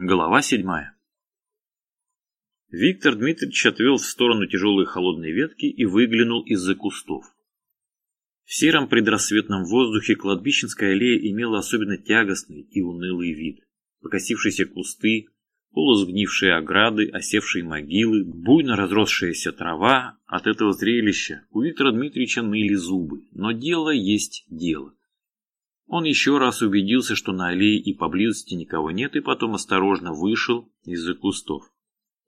Глава седьмая. Виктор Дмитриевич отвел в сторону тяжелые холодные ветки и выглянул из-за кустов. В сером предрассветном воздухе кладбищенская аллея имела особенно тягостный и унылый вид. Покосившиеся кусты, полусгнившие ограды, осевшие могилы, буйно разросшаяся трава. От этого зрелища у Виктора Дмитриевича ныли зубы, но дело есть дело. Он еще раз убедился, что на аллее и поблизости никого нет, и потом осторожно вышел из-за кустов.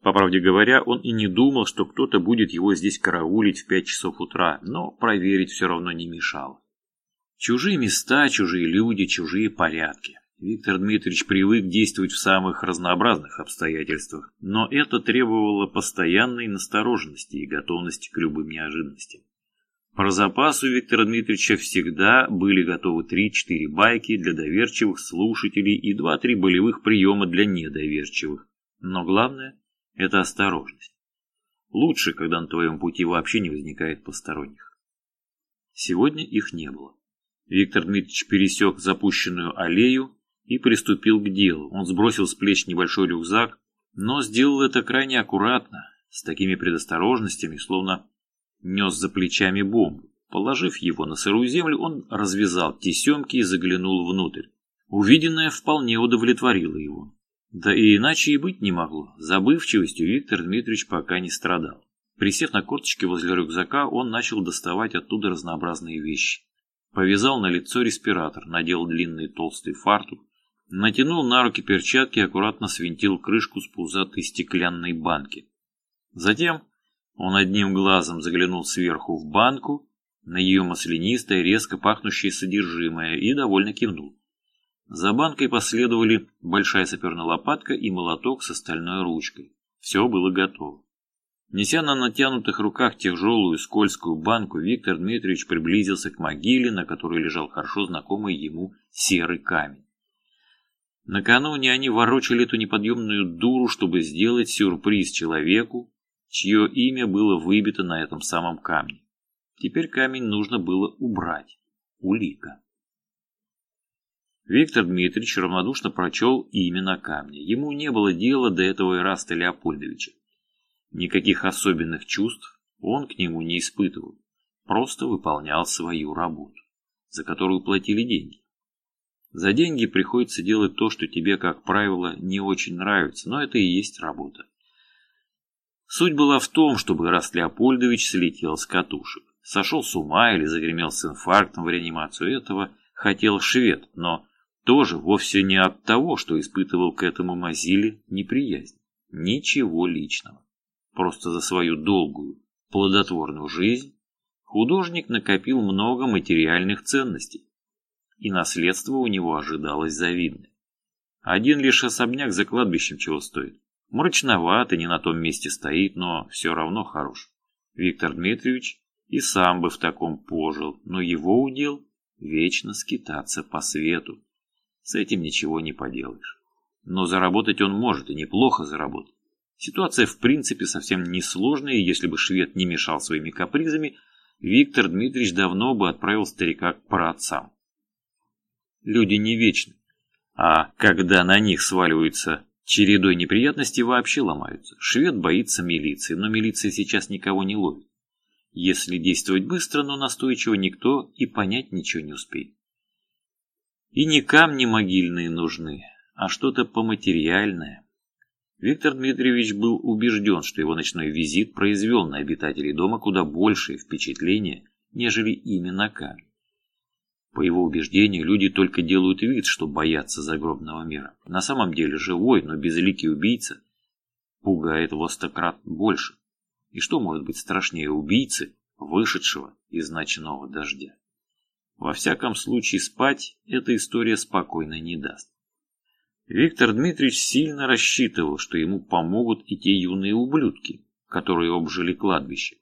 По правде говоря, он и не думал, что кто-то будет его здесь караулить в пять часов утра, но проверить все равно не мешало. Чужие места, чужие люди, чужие порядки. Виктор Дмитриевич привык действовать в самых разнообразных обстоятельствах, но это требовало постоянной настороженности и готовности к любым неожиданностям. Про запас у Виктора Дмитриевича всегда были готовы 3-4 байки для доверчивых слушателей и 2-3 болевых приема для недоверчивых. Но главное – это осторожность. Лучше, когда на твоем пути вообще не возникает посторонних. Сегодня их не было. Виктор Дмитриевич пересек запущенную аллею и приступил к делу. Он сбросил с плеч небольшой рюкзак, но сделал это крайне аккуратно, с такими предосторожностями, словно нес за плечами бомбу. Положив его на сырую землю, он развязал тесемки и заглянул внутрь. Увиденное вполне удовлетворило его. Да и иначе и быть не могло. Забывчивостью Виктор Дмитриевич пока не страдал. Присев на корточки возле рюкзака, он начал доставать оттуда разнообразные вещи. Повязал на лицо респиратор, надел длинный толстый фартук, натянул на руки перчатки и аккуратно свинтил крышку с пузатой стеклянной банки. Затем он одним глазом заглянул сверху в банку, на ее маслянистое, резко пахнущее содержимое, и довольно кивнул. За банкой последовали большая саперная лопатка и молоток с остальной ручкой. Все было готово. Неся на натянутых руках тяжелую скользкую банку, Виктор Дмитриевич приблизился к могиле, на которой лежал хорошо знакомый ему серый камень. Накануне они ворочали эту неподъемную дуру, чтобы сделать сюрприз человеку, чье имя было выбито на этом самом камне. Теперь камень нужно было убрать. Улика. Виктор Дмитриевич равнодушно прочел имя на камне. Ему не было дела до этого Ираста Леопольдовича. Никаких особенных чувств он к нему не испытывал. Просто выполнял свою работу, за которую платили деньги. За деньги приходится делать то, что тебе, как правило, не очень нравится, но это и есть работа. Суть была в том, чтобы Ираст Леопольдович слетел с катушек. Сошел с ума или загремел с инфарктом в реанимацию этого хотел швед, но тоже вовсе не от того, что испытывал к этому Мазиле неприязнь. Ничего личного. Просто за свою долгую, плодотворную жизнь художник накопил много материальных ценностей, и наследство у него ожидалось завидное. Один лишь особняк за кладбищем чего стоит. Мрачновато, не на том месте стоит, но все равно хорош. Виктор Дмитриевич и сам бы в таком пожил, но его удел вечно скитаться по свету. С этим ничего не поделаешь. Но заработать он может, и неплохо заработать. Ситуация в принципе совсем несложная, и если бы швед не мешал своими капризами, Виктор Дмитриевич давно бы отправил старика к праотцам. Люди не вечны, а когда на них сваливаются Чередой неприятностей вообще ломаются. Швед боится милиции, но милиция сейчас никого не ловит. Если действовать быстро, но настойчиво, никто и понять ничего не успеет. И не камни могильные нужны, а что-то поматериальное. Виктор Дмитриевич был убежден, что его ночной визит произвел на обитателей дома куда большее впечатление, нежели именно камень. По его убеждению, люди только делают вид, что боятся загробного мира. На самом деле живой, но безликий убийца пугает во стократ больше. И что может быть страшнее убийцы, вышедшего из ночного дождя? Во всяком случае, спать эта история спокойно не даст. Виктор Дмитриевич сильно рассчитывал, что ему помогут и те юные ублюдки, которые обжили кладбище.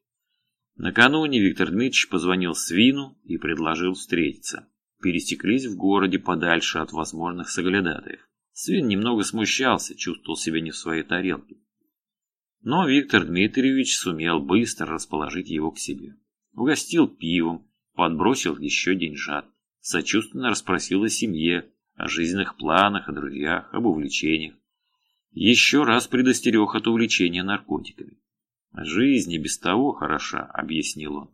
Накануне Виктор Дмитриевич позвонил Свину и предложил встретиться. Пересеклись в городе подальше от возможных соглядатаев. Свин немного смущался, чувствовал себя не в своей тарелке. Но Виктор Дмитриевич сумел быстро расположить его к себе. Угостил пивом, подбросил еще деньжат, сочувственно расспросил о семье, о жизненных планах, о друзьях, об увлечениях. еще раз предостерег от увлечения наркотиками. «Жизнь и без того хороша», — объяснил он.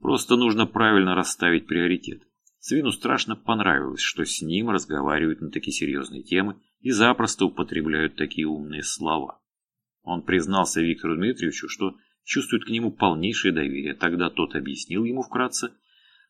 «Просто нужно правильно расставить приоритет. Свину страшно понравилось, что с ним разговаривают на такие серьезные темы и запросто употребляют такие умные слова. Он признался Виктору Дмитриевичу, что чувствует к нему полнейшее доверие. Тогда тот объяснил ему вкратце,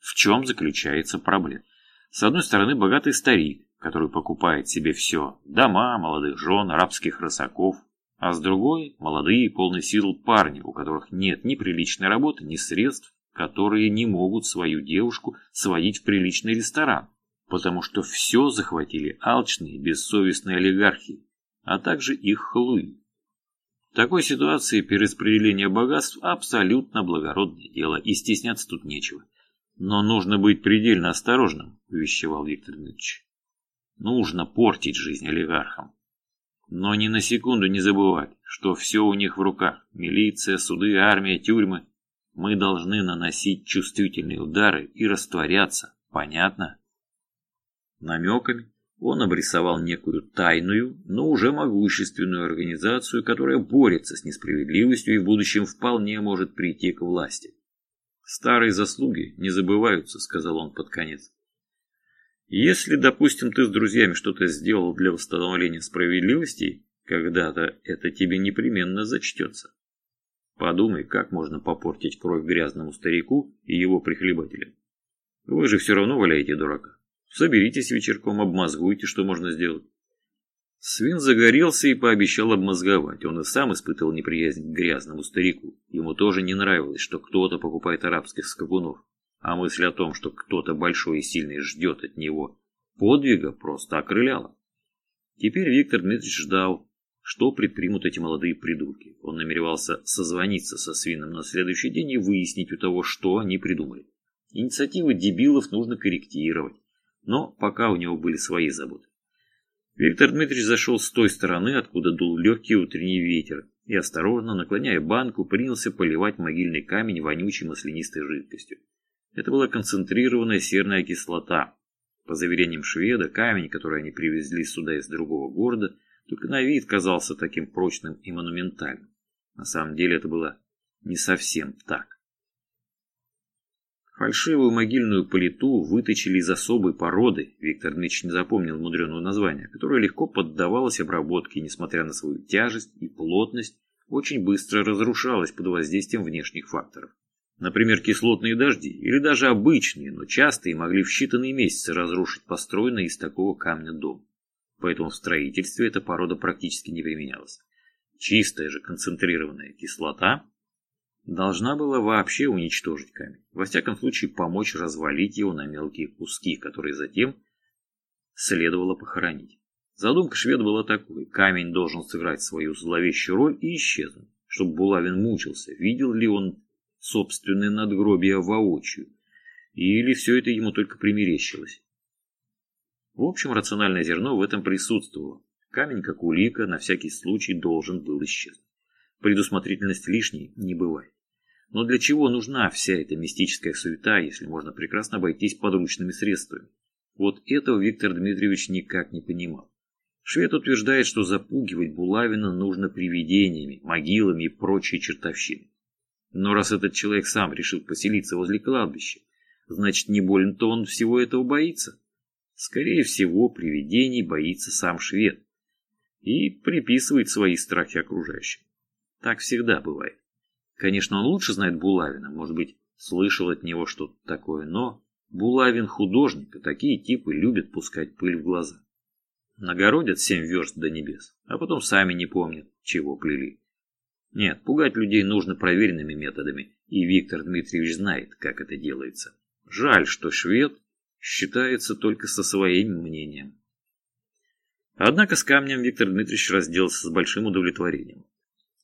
в чем заключается проблема. С одной стороны, богатый старик, который покупает себе все – дома, молодых жен, арабских рысаков, а с другой – молодые, полные сил парни, у которых нет ни приличной работы, ни средств, которые не могут свою девушку сводить в приличный ресторан, потому что все захватили алчные, бессовестные олигархи, а также их хлуи. В такой ситуации перераспределение богатств абсолютно благородное дело, и стесняться тут нечего. Но нужно быть предельно осторожным, увещевал Виктор Дмитриевич. Нужно портить жизнь олигархам. Но ни на секунду не забывать, что все у них в руках. Милиция, суды, армия, тюрьмы. Мы должны наносить чувствительные удары и растворяться. Понятно? Намеками он обрисовал некую тайную, но уже могущественную организацию, которая борется с несправедливостью и в будущем вполне может прийти к власти. «Старые заслуги не забываются», — сказал он под конец. «Если, допустим, ты с друзьями что-то сделал для восстановления справедливости, когда-то это тебе непременно зачтется. Подумай, как можно попортить кровь грязному старику и его прихлебателям. Вы же все равно валяете дурака. Соберитесь вечерком, обмозгуйте, что можно сделать. Свин загорелся и пообещал обмозговать. Он и сам испытывал неприязнь к грязному старику. Ему тоже не нравилось, что кто-то покупает арабских скакунов. А мысль о том, что кто-то большой и сильный ждет от него подвига, просто окрыляла. Теперь Виктор Дмитриевич ждал, что предпримут эти молодые придурки. Он намеревался созвониться со Свином на следующий день и выяснить у того, что они придумали. Инициативы дебилов нужно корректировать но пока у него были свои заботы. Виктор Дмитриевич зашел с той стороны, откуда дул легкий утренний ветер, и, осторожно наклоняя банку, принялся поливать могильный камень вонючей маслянистой жидкостью. Это была концентрированная серная кислота. По заверениям шведа, камень, который они привезли сюда из другого города, только на вид казался таким прочным и монументальным. На самом деле это было не совсем так. Фальшивую могильную плиту выточили из особой породы, Виктор Дмитриевич не запомнил мудреного названия, которая легко поддавалась обработке, несмотря на свою тяжесть и плотность, очень быстро разрушалась под воздействием внешних факторов. Например, кислотные дожди, или даже обычные, но частые, могли в считанные месяцы разрушить построенный из такого камня дом. Поэтому в строительстве эта порода практически не применялась. Чистая же концентрированная кислота должна была вообще уничтожить камень. Во всяком случае, помочь развалить его на мелкие куски, которые затем следовало похоронить. Задумка шведа была такой. Камень должен сыграть свою зловещую роль и исчезнуть, чтобы Булавин мучился, видел ли он собственное надгробие воочию, или все это ему только примерещилось. В общем, рациональное зерно в этом присутствовало. Камень, как улика, на всякий случай должен был исчезнуть. Предусмотрительность лишней не бывает. Но для чего нужна вся эта мистическая суета, если можно прекрасно обойтись подручными средствами? Вот этого Виктор Дмитриевич никак не понимал. Швед утверждает, что запугивать Булавина нужно привидениями, могилами и прочей чертовщиной. Но раз этот человек сам решил поселиться возле кладбища, значит не болен-то он всего этого боится. Скорее всего, привидений боится сам швед и приписывает свои страхи окружающим. Так всегда бывает. Конечно, он лучше знает Булавина, может быть, слышал от него что-то такое, но Булавин художник, и такие типы любят пускать пыль в глаза. Нагородят семь верст до небес, а потом сами не помнят, чего плели. Нет, пугать людей нужно проверенными методами, и Виктор Дмитриевич знает, как это делается. Жаль, что швед считается только со своим мнением. Однако с камнем Виктор Дмитриевич разделался с большим удовлетворением.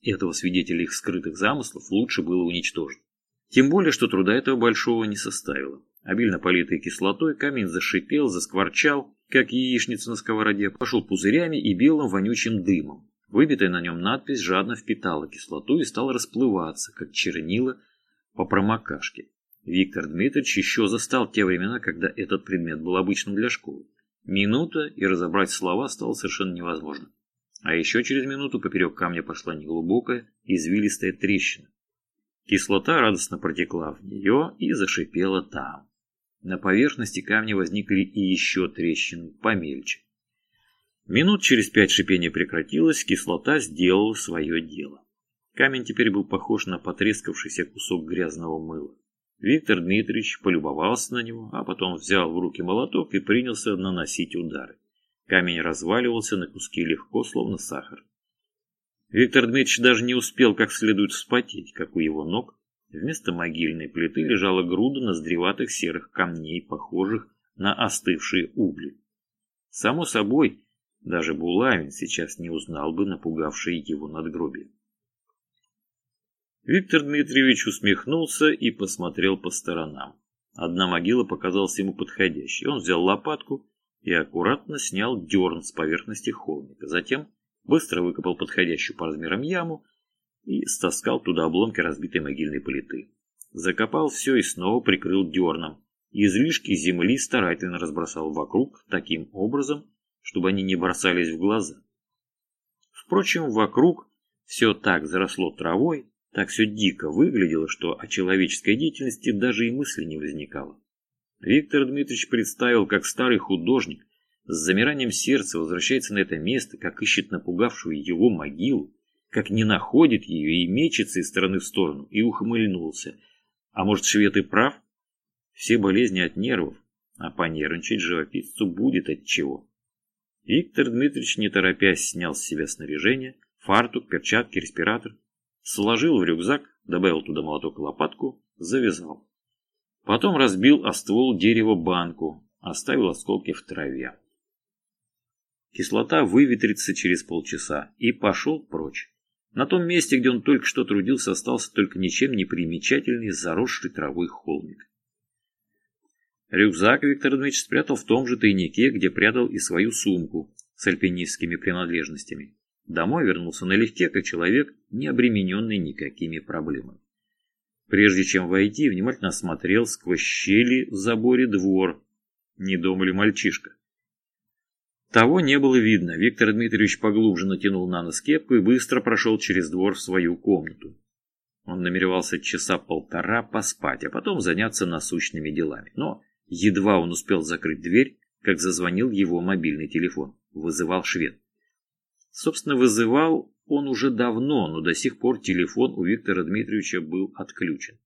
Этого свидетеля их скрытых замыслов лучше было уничтожить. Тем более, что труда этого большого не составило. Обильно политый кислотой, камень зашипел, заскворчал, как яичница на сковороде, пошел пузырями и белым вонючим дымом. Выбитая на нем надпись жадно впитала кислоту и стала расплываться, как чернила по промокашке. Виктор Дмитриевич еще застал те времена, когда этот предмет был обычным для школы. Минута, и разобрать слова стало совершенно невозможно. А еще через минуту поперек камня пошла неглубокая, извилистая трещина. Кислота радостно протекла в нее и зашипела там. На поверхности камня возникли и еще трещины, помельче. Минут через пять шипение прекратилось, кислота сделала свое дело. Камень теперь был похож на потрескавшийся кусок грязного мыла. Виктор Дмитриевич полюбовался на него, а потом взял в руки молоток и принялся наносить удары. Камень разваливался на куски легко, словно сахар. Виктор Дмитриевич даже не успел как следует вспотеть, как у его ног вместо могильной плиты лежала груда ноздреватых серых камней, похожих на остывшие угли. Само собой, даже Булавин сейчас не узнал бы напугавшее его надгробие. Виктор Дмитриевич усмехнулся и посмотрел по сторонам. Одна могила показалась ему подходящей. Он взял лопатку и аккуратно снял дерн с поверхности холмика. Затем быстро выкопал подходящую по размерам яму и стаскал туда обломки разбитой могильной плиты. Закопал все и снова прикрыл дерном. Излишки земли старательно разбросал вокруг таким образом, чтобы они не бросались в глаза. Впрочем, вокруг все так заросло травой, так все дико выглядело, что о человеческой деятельности даже и мысли не возникало. Виктор Дмитриевич представил, как старый художник с замиранием сердца возвращается на это место, как ищет напугавшую его могилу, как не находит ее и мечется из стороны в сторону, и ухмыльнулся. А может, швед и прав? Все болезни от нервов, а понервничать живописцу будет от чего. Виктор Дмитриевич, не торопясь, снял с себя снаряжение, фартук, перчатки, респиратор, сложил в рюкзак, добавил туда молоток и лопатку, завязал. Потом разбил о ствол дерева банку, оставил осколки в траве. Кислота выветрится через полчаса и пошел прочь. На том месте, где он только что трудился, остался только ничем не примечательный заросший травой холмик. Рюкзак Виктор Дмитриевич спрятал в том же тайнике, где прятал и свою сумку с альпинистскими принадлежностями. Домой вернулся налегке, как человек, не обремененный никакими проблемами. Прежде чем войти, внимательно осмотрел сквозь щели в заборе двор. Не дома ли мальчишка? Того не было видно. Виктор Дмитриевич поглубже натянул на нос кепку и быстро прошел через двор в свою комнату. Он намеревался часа полтора поспать, а потом заняться насущными делами. Но едва он успел закрыть дверь, как зазвонил его мобильный телефон. Вызывал швед. Собственно, вызывал он уже давно, но до сих пор телефон у Виктора Дмитриевича был отключен.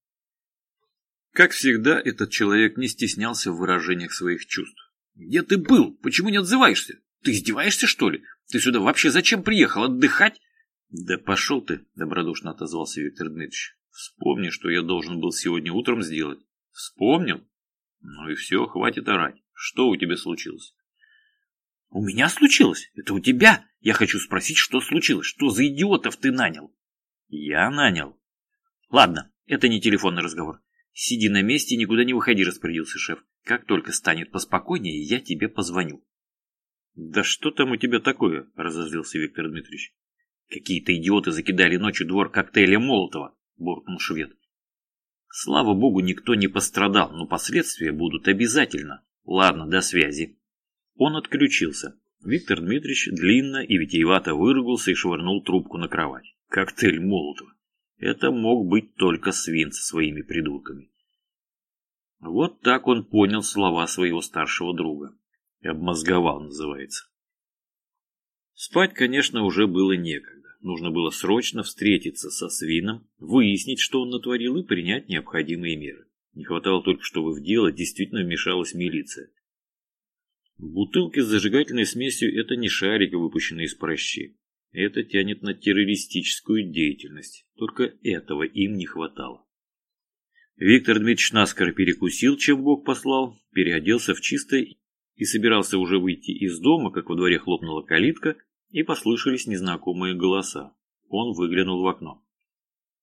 Как всегда, этот человек не стеснялся в выражениях своих чувств. «Где ты был? Почему не отзываешься? Ты издеваешься, что ли? Ты сюда вообще зачем приехал? Отдыхать?» «Да пошел ты», — добродушно отозвался Виктор Дмитриевич. «Вспомни, что я должен был сегодня утром сделать». «Вспомнил? Ну и все, хватит орать. Что у тебя случилось?» «У меня случилось? Это у тебя? Я хочу спросить, что случилось? Что за идиотов ты нанял?» «Я нанял». «Ладно, это не телефонный разговор. Сиди на месте и никуда не выходи», — распорядился шеф. «Как только станет поспокойнее, я тебе позвоню». «Да что там у тебя такое?» — разозлился Виктор Дмитриевич. «Какие-то идиоты закидали ночью двор коктейля Молотова», — буркнул швед. «Слава богу, никто не пострадал, но последствия будут обязательно. Ладно, до связи». Он отключился. Виктор Дмитриевич длинно и витиевато выругался и швырнул трубку на кровать. Коктейль Молотова. Это мог быть только свин со своими придурками. Вот так он понял слова своего старшего друга. Обмозговал, называется. Спать, конечно, уже было некогда. Нужно было срочно встретиться со свином, выяснить, что он натворил, и принять необходимые меры. Не хватало только, чтобы в дело действительно вмешалась милиция. Бутылки с зажигательной смесью – это не шарик, выпущенный из прощи. Это тянет на террористическую деятельность. Только этого им не хватало. Виктор Дмитриевич наскоро перекусил, чем Бог послал, переоделся в чистое и собирался уже выйти из дома, как во дворе хлопнула калитка, и послышались незнакомые голоса. Он выглянул в окно.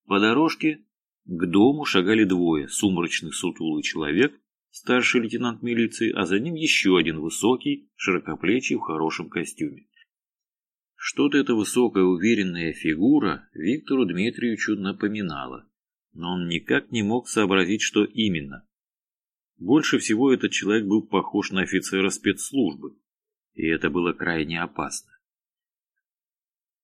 По дорожке к дому шагали двое, сумрачный сутулый человек старший лейтенант милиции, а за ним еще один высокий, широкоплечий в хорошем костюме. Что-то эта высокая уверенная фигура Виктору Дмитриевичу напоминала, но он никак не мог сообразить, что именно. Больше всего этот человек был похож на офицера спецслужбы, и это было крайне опасно.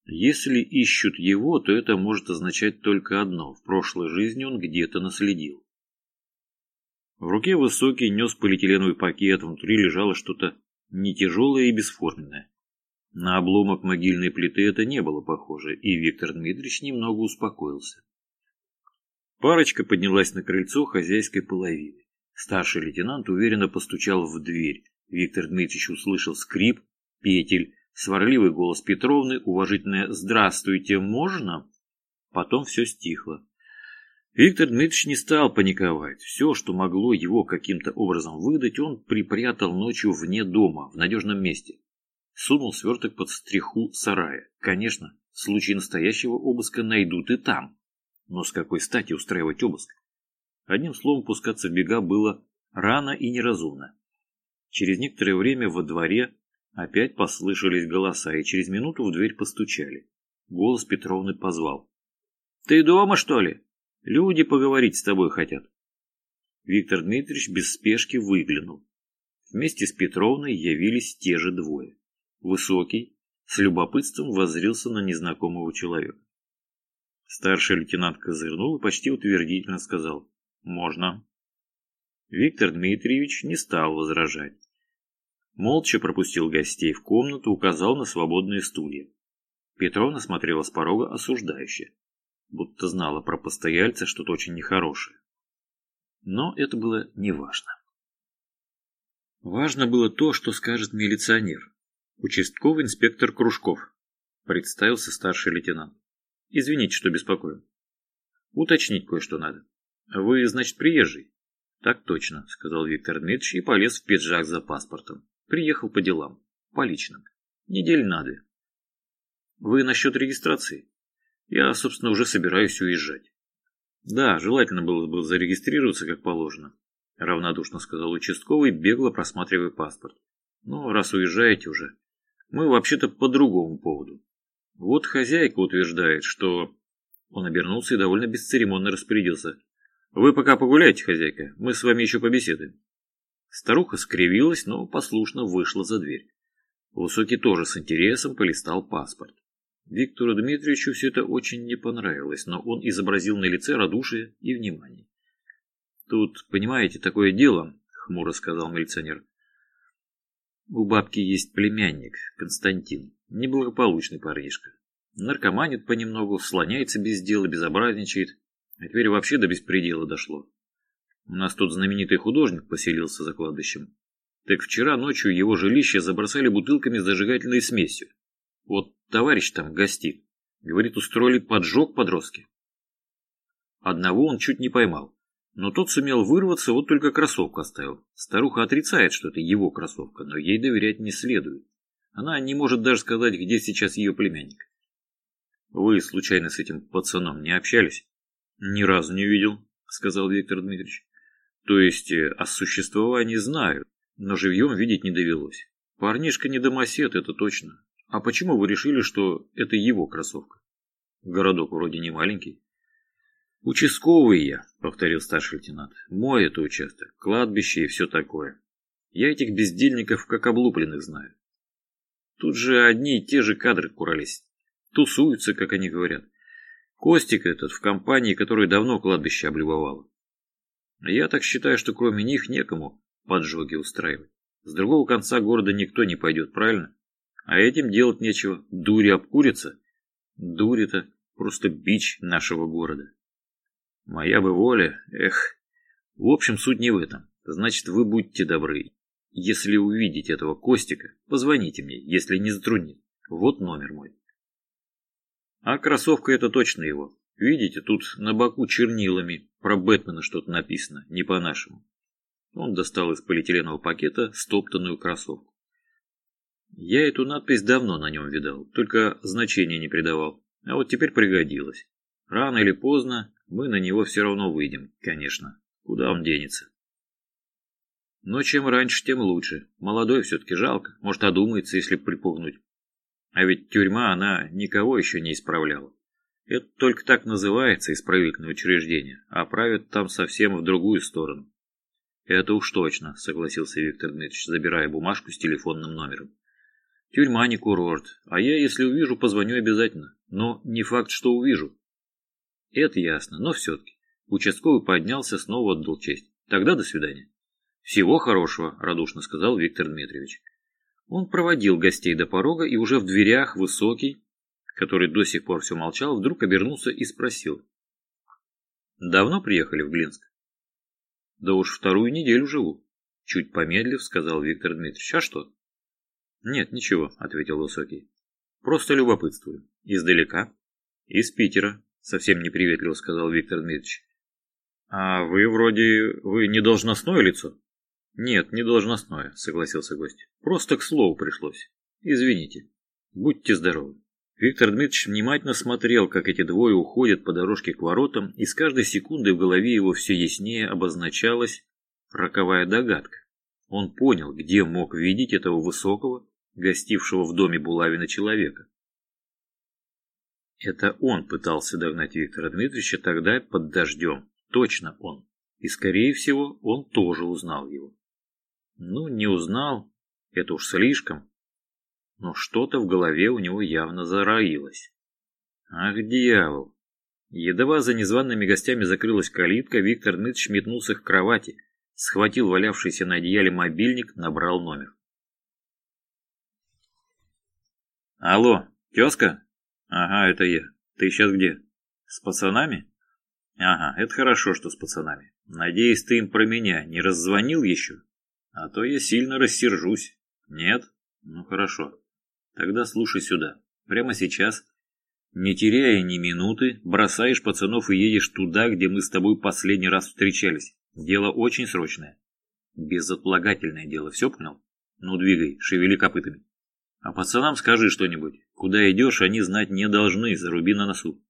Если ищут его, то это может означать только одно. В прошлой жизни он где-то наследил. В руке высокий нес полиэтиленовый пакет, внутри лежало что-то не тяжелое и бесформенное. На обломок могильной плиты это не было похоже, и Виктор Дмитриевич немного успокоился. Парочка поднялась на крыльцо хозяйской половины. Старший лейтенант уверенно постучал в дверь. Виктор Дмитриевич услышал скрип, петель, сварливый голос Петровны, уважительное «Здравствуйте, можно?». Потом все стихло. Виктор Дмитриевич не стал паниковать. Все, что могло его каким-то образом выдать, он припрятал ночью вне дома, в надежном месте. Сунул сверток под стриху сарая. Конечно, в случае настоящего обыска найдут и там. Но с какой стати устраивать обыск? Одним словом, пускаться в бега было рано и неразумно. Через некоторое время во дворе опять послышались голоса, и через минуту в дверь постучали. Голос Петровны позвал. «Ты дома, что ли? Люди поговорить с тобой хотят». Виктор Дмитриевич без спешки выглянул. Вместе с Петровной явились те же двое. Высокий, с любопытством воззрился на незнакомого человека. Старший лейтенант козырнул и почти утвердительно сказал «Можно». Виктор Дмитриевич не стал возражать. Молча пропустил гостей в комнату, указал на свободные стулья. Петровна смотрела с порога осуждающе, будто знала про постояльца что-то очень нехорошее. Но это было неважно. Важно было то, что скажет милиционер. Участковый инспектор Кружков. Представился старший лейтенант. Извините, что беспокою. Уточнить кое-что надо. Вы, значит, приезжий? Так точно, сказал Виктор Дмитриевич и полез в пиджак за паспортом. Приехал по делам. По личным. Недель на две. Вы насчет регистрации? Я, собственно, уже собираюсь уезжать. Да, желательно было бы зарегистрироваться как положено. Равнодушно сказал участковый, бегло просматривая паспорт. Ну, раз уезжаете уже, мы вообще-то по другому поводу. Вот хозяйка утверждает, что... Он обернулся и довольно бесцеремонно распорядился. Вы пока погуляйте, хозяйка, мы с вами еще побеседуем. Старуха скривилась, но послушно вышла за дверь. Высокий тоже с интересом полистал паспорт. Виктору Дмитриевичу все это очень не понравилось, но он изобразил на лице радушие и внимание. «Тут, понимаете, такое дело», — хмуро сказал милиционер. У бабки есть племянник, Константин, неблагополучный парнишка. Наркоманит понемногу, слоняется без дела, безобразничает. А теперь вообще до беспредела дошло. У нас тут знаменитый художник поселился за кладбищем. Так вчера ночью его жилище забросали бутылками с зажигательной смесью. Вот товарищ там гостит. Говорит, устроили поджог подростки. Одного он чуть не поймал. Но тот сумел вырваться, вот только кроссовку оставил. Старуха отрицает, что это его кроссовка, но ей доверять не следует. Она не может даже сказать, где сейчас ее племянник. Вы случайно с этим пацаном не общались? Ни разу не видел, сказал Виктор Дмитриевич. То есть э, о существовании знаю, но живьем видеть не довелось. Парнишка не домосед, это точно. А почему вы решили, что это его кроссовка? Городок вроде не маленький. «Участковый я», — повторил старший лейтенант. «Мой это участок, кладбище и все такое. Я этих бездельников как облупленных знаю. Тут же одни и те же кадры курались. Тусуются, как они говорят. Костик этот в компании, которая давно кладбище облюбовала. Я так считаю, что кроме них некому поджоги устраивать. С другого конца города никто не пойдет, правильно? А этим делать нечего. Дури обкурится. Дурь это просто бич нашего города. Моя бы воля, эх. В общем, суть не в этом. Значит, вы будьте добры. Если увидите этого Костика, позвоните мне, если не затруднит. Вот номер мой. А кроссовка это точно его. Видите, тут на боку чернилами про Бэтмена что-то написано, не по-нашему. Он достал из полиэтиленового пакета стоптанную кроссовку. Я эту надпись давно на нем видал, только значения не придавал. А вот теперь пригодилось. Рано или поздно мы на него все равно выйдем, конечно. Куда он денется? Но чем раньше, тем лучше. Молодой все-таки жалко. Может, одумается, если припугнуть. А ведь тюрьма, она никого еще не исправляла. Это только так называется исправительное учреждение, а правят там совсем в другую сторону. Это уж точно, согласился Виктор Дмитриевич, забирая бумажку с телефонным номером. Тюрьма не курорт, а я, если увижу, позвоню обязательно. Но не факт, что увижу. Это ясно, но все-таки. Участковый поднялся, снова отдал честь. Тогда до свидания. Всего хорошего, радушно сказал Виктор Дмитриевич. Он проводил гостей до порога и уже в дверях высокий, который до сих пор все молчал, вдруг обернулся и спросил. «Давно приехали в Глинск?» «Да уж вторую неделю живу», — чуть помедлив сказал Виктор Дмитриевич. «А что?» «Нет, ничего», — ответил Высокий. «Просто любопытствую. Издалека?» «Из Питера», — совсем неприветливо сказал Виктор Дмитриевич. «А вы вроде... вы не должностное лицо?» «Нет, не должностное», — согласился гость. «Просто к слову пришлось. Извините. Будьте здоровы». Виктор Дмитриевич внимательно смотрел, как эти двое уходят по дорожке к воротам, и с каждой секундой в голове его все яснее обозначалась роковая догадка. Он понял, где мог видеть этого высокого, гостившего в доме Булавина человека. Это он пытался догнать Виктора Дмитриевича тогда под дождем. Точно он. И, скорее всего, он тоже узнал его. Ну, не узнал, это уж слишком. Но что-то в голове у него явно зароилось. Ах, дьявол! Едва за незваными гостями закрылась калитка, Виктор Дмитриевич метнулся к кровати, схватил валявшийся на одеяле мобильник, набрал номер. Алло, тезка? Ага, это я. Ты сейчас где? С пацанами? Ага, это хорошо, что с пацанами. Надеюсь, ты им про меня не раззвонил еще? А то я сильно рассержусь. Нет? Ну хорошо. Тогда слушай сюда. Прямо сейчас, не теряя ни минуты, бросаешь пацанов и едешь туда, где мы с тобой последний раз встречались. Дело очень срочное. Безотлагательное дело, все понял? Ну двигай, шевели копытами. А пацанам скажи что-нибудь. Куда идешь, они знать не должны, заруби на носу.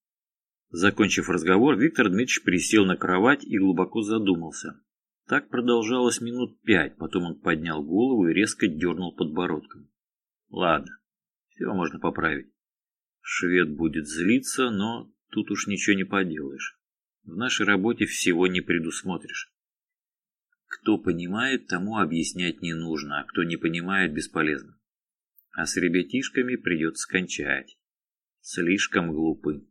Закончив разговор, Виктор Дмитриевич присел на кровать и глубоко задумался. Так продолжалось минут пять, потом он поднял голову и резко дернул подбородком. Ладно, все можно поправить. Швед будет злиться, но тут уж ничего не поделаешь. В нашей работе всего не предусмотришь. Кто понимает, тому объяснять не нужно, а кто не понимает, бесполезно а с ребятишками придется кончать. Слишком глупы.